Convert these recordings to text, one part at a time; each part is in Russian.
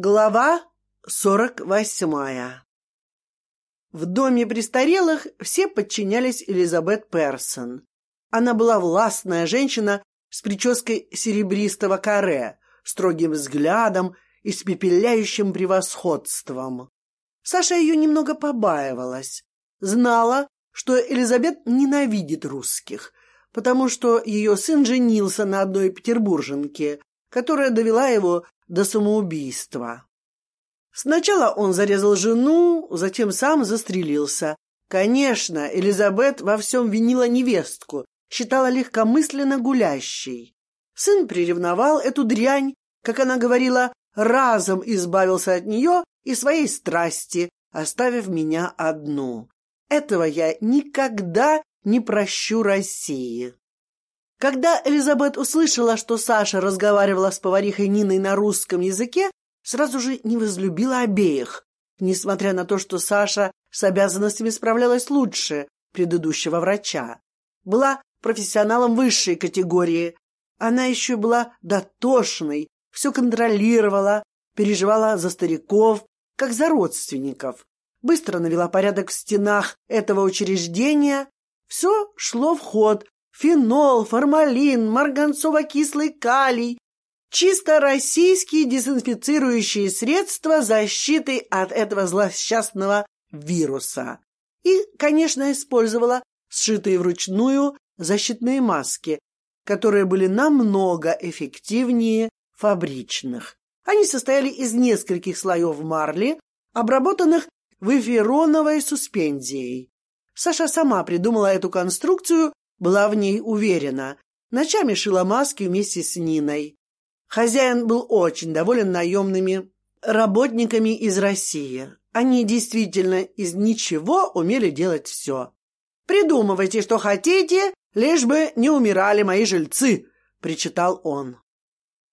Глава сорок восьмая В доме престарелых все подчинялись Элизабет Персон. Она была властная женщина с прической серебристого каре, строгим взглядом и с пепеляющим превосходством. Саша ее немного побаивалась. Знала, что Элизабет ненавидит русских, потому что ее сын женился на одной петербурженке, которая довела его до самоубийства. Сначала он зарезал жену, затем сам застрелился. Конечно, Элизабет во всем винила невестку, считала легкомысленно гулящей. Сын приревновал эту дрянь, как она говорила, разом избавился от нее и своей страсти, оставив меня одну. Этого я никогда не прощу России. Когда Элизабет услышала, что Саша разговаривала с поварихой Ниной на русском языке, сразу же не возлюбила обеих, несмотря на то, что Саша с обязанностями справлялась лучше предыдущего врача. Была профессионалом высшей категории. Она еще была дотошной, все контролировала, переживала за стариков, как за родственников. Быстро навела порядок в стенах этого учреждения. Все шло в ход, фенол, формалин, марганцово-кислый калий, чисто российские дезинфицирующие средства защиты от этого злосчастного вируса. И, конечно, использовала сшитые вручную защитные маски, которые были намного эффективнее фабричных. Они состояли из нескольких слоев марли, обработанных в эфироновой суспензией. Саша сама придумала эту конструкцию была в ней уверена. Ночами шила маски вместе с Ниной. Хозяин был очень доволен наемными работниками из России. Они действительно из ничего умели делать все. «Придумывайте, что хотите, лишь бы не умирали мои жильцы», — причитал он.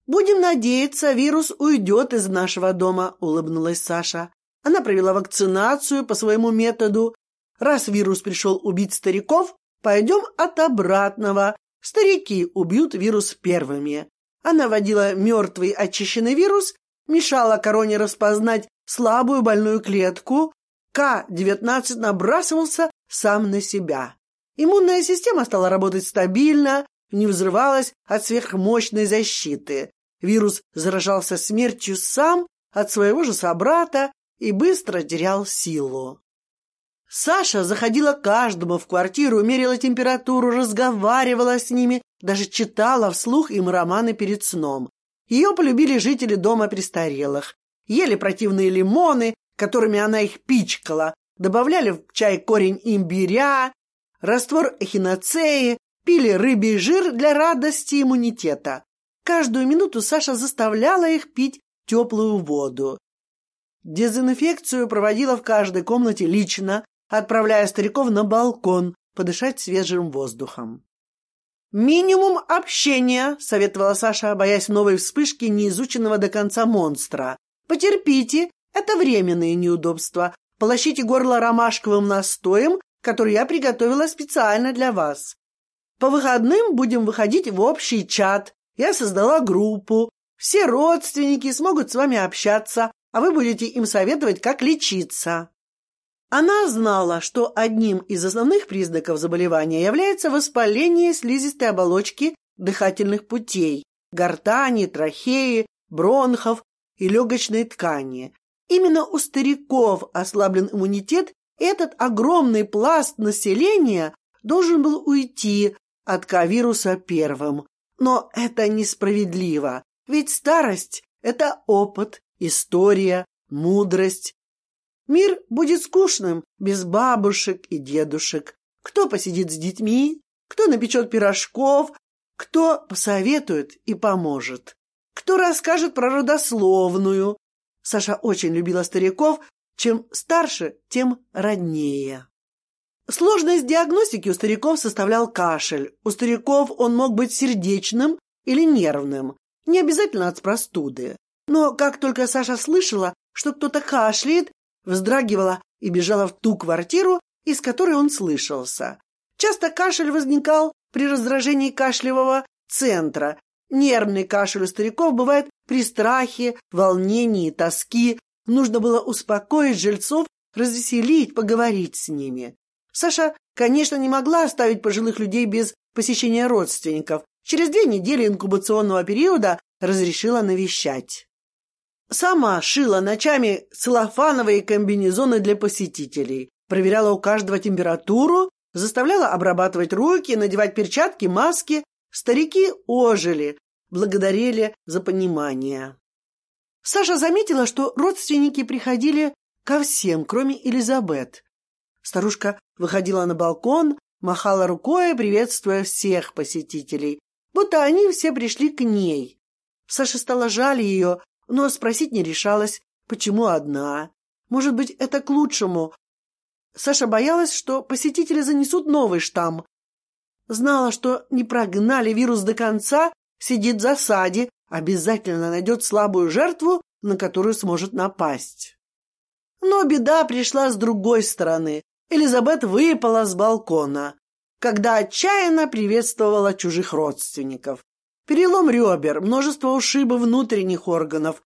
«Будем надеяться, вирус уйдет из нашего дома», — улыбнулась Саша. Она провела вакцинацию по своему методу. Раз вирус пришел убить стариков, Пойдем от обратного. Старики убьют вирус первыми. Она водила мертвый очищенный вирус, мешала короне распознать слабую больную клетку. К-19 набрасывался сам на себя. Иммунная система стала работать стабильно, не взрывалась от сверхмощной защиты. Вирус заражался смертью сам от своего же собрата и быстро терял силу. Саша заходила каждому в квартиру, мерила температуру, разговаривала с ними, даже читала вслух им романы перед сном. Ее полюбили жители дома престарелых. Ели противные лимоны, которыми она их пичкала, добавляли в чай корень имбиря, раствор эхиноцеи, пили рыбий жир для радости иммунитета. Каждую минуту Саша заставляла их пить теплую воду. Дезинфекцию проводила в каждой комнате лично, отправляя стариков на балкон подышать свежим воздухом. «Минимум общения», — советовала Саша, боясь новой вспышки неизученного до конца монстра. «Потерпите, это временные неудобства. Полощите горло ромашковым настоем, который я приготовила специально для вас. По выходным будем выходить в общий чат. Я создала группу. Все родственники смогут с вами общаться, а вы будете им советовать, как лечиться. Она знала, что одним из основных признаков заболевания является воспаление слизистой оболочки дыхательных путей, гортани, трахеи, бронхов и легочной ткани. Именно у стариков ослаблен иммунитет, и этот огромный пласт населения должен был уйти от ковируса первым. Но это несправедливо, ведь старость – это опыт, история, мудрость, Мир будет скучным без бабушек и дедушек. Кто посидит с детьми, кто напечет пирожков, кто посоветует и поможет, кто расскажет про родословную. Саша очень любила стариков, чем старше, тем роднее. Сложность диагностики у стариков составлял кашель. У стариков он мог быть сердечным или нервным, не обязательно от простуды. Но как только Саша слышала, что кто-то кашляет вздрагивала и бежала в ту квартиру, из которой он слышался. Часто кашель возникал при раздражении кашлевого центра. Нервный кашель у стариков бывает при страхе, волнении, тоске. Нужно было успокоить жильцов, развеселить, поговорить с ними. Саша, конечно, не могла оставить пожилых людей без посещения родственников. Через две недели инкубационного периода разрешила навещать. Сама шила ночами целлофановые комбинезоны для посетителей, проверяла у каждого температуру, заставляла обрабатывать руки, надевать перчатки, маски. Старики ожили, благодарили за понимание. Саша заметила, что родственники приходили ко всем, кроме Элизабет. Старушка выходила на балкон, махала рукой, приветствуя всех посетителей, будто они все пришли к ней. Саша стала жаль ее, но спросить не решалась, почему одна. Может быть, это к лучшему. Саша боялась, что посетители занесут новый штамм. Знала, что не прогнали вирус до конца, сидит в засаде, обязательно найдет слабую жертву, на которую сможет напасть. Но беда пришла с другой стороны. Элизабет выпала с балкона, когда отчаянно приветствовала чужих родственников. Перелом ребер, множество ушибов внутренних органов.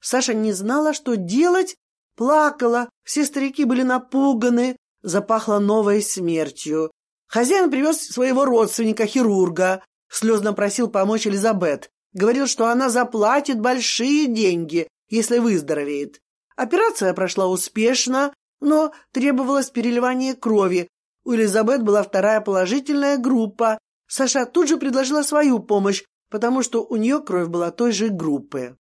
Саша не знала, что делать, плакала, все старики были напуганы, запахло новой смертью. Хозяин привез своего родственника-хирурга, слезно просил помочь Элизабет. Говорил, что она заплатит большие деньги, если выздоровеет. Операция прошла успешно, но требовалось переливание крови. У Элизабет была вторая положительная группа, Саша тут же предложила свою помощь, потому что у нее кровь была той же группы.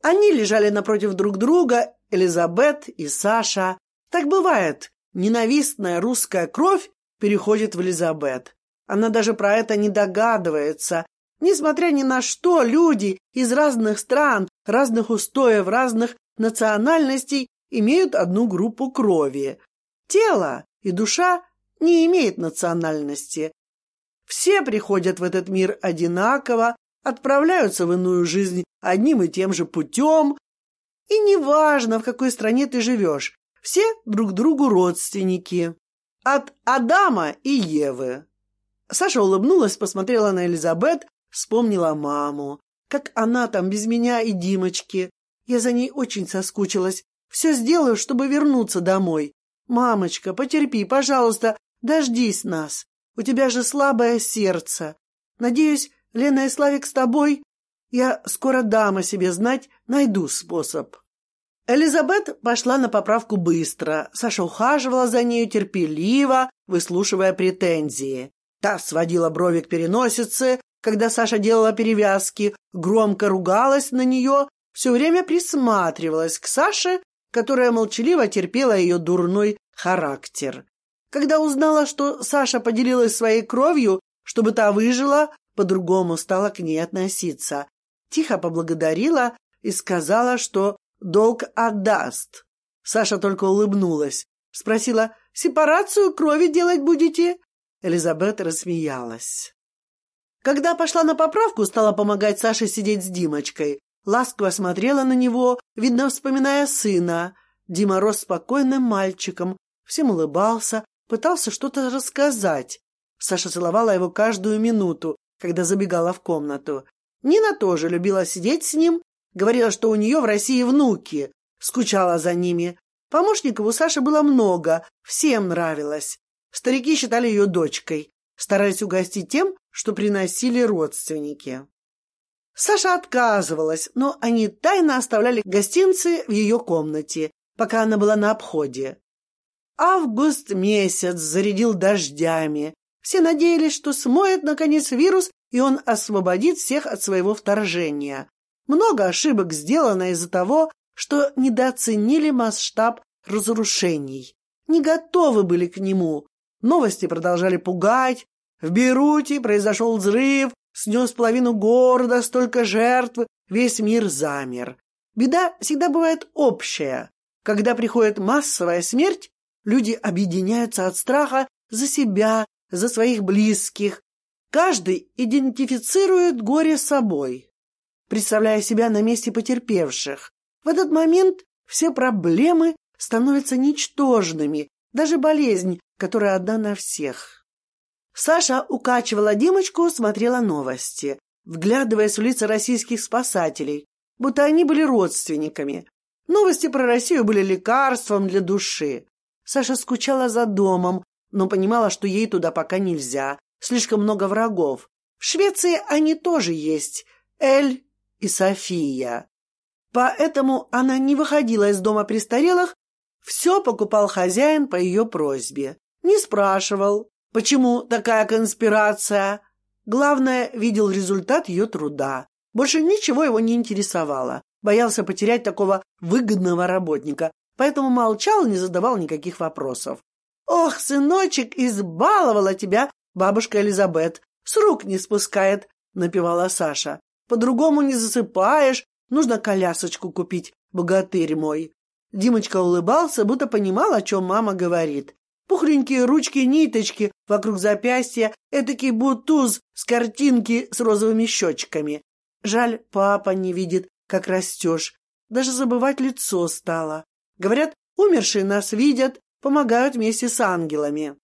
Они лежали напротив друг друга, Элизабет и Саша. Так бывает, ненавистная русская кровь переходит в Элизабет. Она даже про это не догадывается. Несмотря ни на что, люди из разных стран, разных устоев, разных национальностей имеют одну группу крови. Тело и душа не имеют национальности. Все приходят в этот мир одинаково, отправляются в иную жизнь одним и тем же путем. И неважно, в какой стране ты живешь, все друг другу родственники. От Адама и Евы. Саша улыбнулась, посмотрела на Элизабет, вспомнила маму. Как она там без меня и Димочки. Я за ней очень соскучилась. Все сделаю, чтобы вернуться домой. Мамочка, потерпи, пожалуйста, дождись нас. У тебя же слабое сердце. Надеюсь, Лена и Славик с тобой. Я скоро дам о себе знать, найду способ. Элизабет пошла на поправку быстро. Саша ухаживала за нею терпеливо, выслушивая претензии. Та сводила брови к переносице, когда Саша делала перевязки, громко ругалась на нее, все время присматривалась к Саше, которая молчаливо терпела ее дурной характер. Когда узнала, что Саша поделилась своей кровью, чтобы та выжила, по-другому стала к ней относиться. Тихо поблагодарила и сказала, что долг отдаст. Саша только улыбнулась. Спросила, «Сепарацию крови делать будете?» Элизабет рассмеялась. Когда пошла на поправку, стала помогать Саше сидеть с Димочкой. Ласково смотрела на него, видно, вспоминая сына. Дима рос спокойным мальчиком, всем улыбался, пытался что-то рассказать. Саша целовала его каждую минуту, когда забегала в комнату. Нина тоже любила сидеть с ним, говорила, что у нее в России внуки, скучала за ними. Помощников у Саши было много, всем нравилось. Старики считали ее дочкой, старались угостить тем, что приносили родственники. Саша отказывалась, но они тайно оставляли гостинцы в ее комнате, пока она была на обходе. Август месяц зарядил дождями. Все надеялись, что смоет, наконец, вирус, и он освободит всех от своего вторжения. Много ошибок сделано из-за того, что недооценили масштаб разрушений. Не готовы были к нему. Новости продолжали пугать. В Бейруте произошел взрыв, снес половину города, столько жертв, весь мир замер. Беда всегда бывает общая. Когда приходит массовая смерть, Люди объединяются от страха за себя, за своих близких. Каждый идентифицирует горе собой, представляя себя на месте потерпевших. В этот момент все проблемы становятся ничтожными, даже болезнь, которая одна на всех. Саша укачивала Димочку, смотрела новости. вглядываясь в лица российских спасателей, будто они были родственниками. Новости про Россию были лекарством для души. Саша скучала за домом, но понимала, что ей туда пока нельзя. Слишком много врагов. В Швеции они тоже есть. Эль и София. Поэтому она не выходила из дома престарелых, все покупал хозяин по ее просьбе. Не спрашивал, почему такая конспирация. Главное, видел результат ее труда. Больше ничего его не интересовало. Боялся потерять такого выгодного работника, поэтому молчал и не задавал никаких вопросов. «Ох, сыночек, избаловала тебя бабушка Элизабет, с рук не спускает», — напевала Саша. «По-другому не засыпаешь, нужно колясочку купить, богатырь мой». Димочка улыбался, будто понимал, о чем мама говорит. Пухленькие ручки-ниточки вокруг запястья, этакий бутуз с картинки с розовыми щечками. Жаль, папа не видит, как растешь. Даже забывать лицо стало. Говорят, умершие нас видят, помогают вместе с ангелами.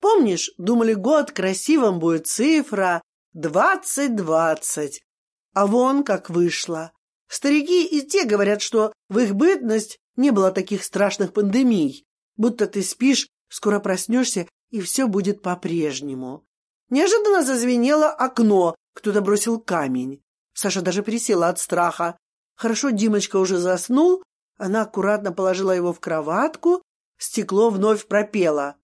Помнишь, думали, год красивым будет цифра двадцать-двадцать. А вон как вышло. Старики и те говорят, что в их бытность не было таких страшных пандемий. Будто ты спишь, скоро проснешься, и все будет по-прежнему. Неожиданно зазвенело окно, кто-то бросил камень. Саша даже присела от страха. Хорошо Димочка уже заснул, она аккуратно положила его в кроватку, стекло вновь пропело.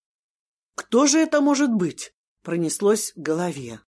«Кто же это может быть?» — пронеслось в голове.